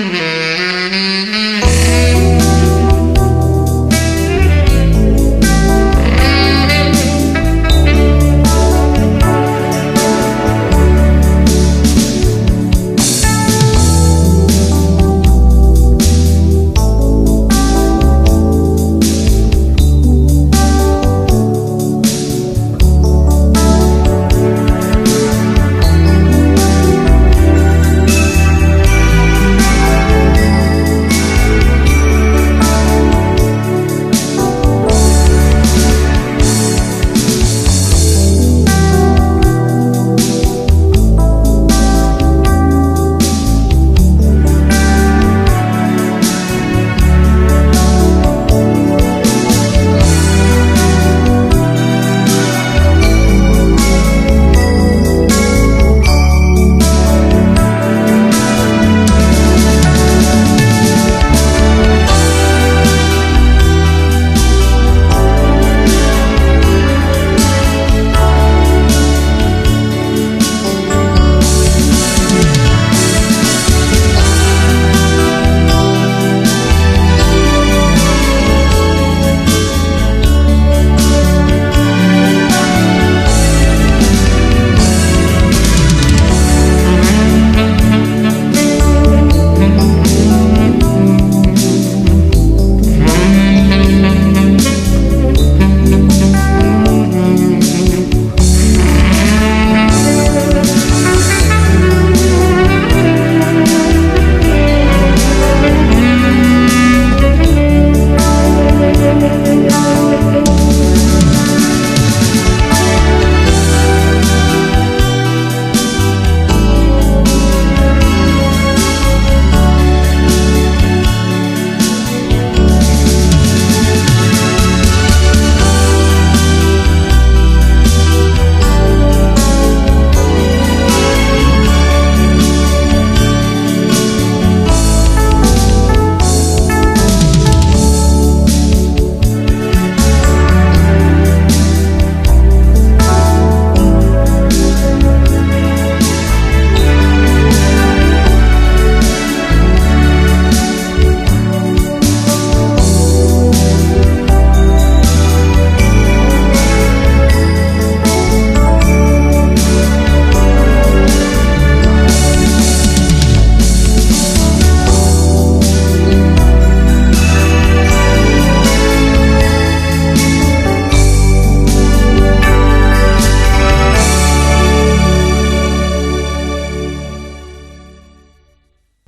Mm-hmm.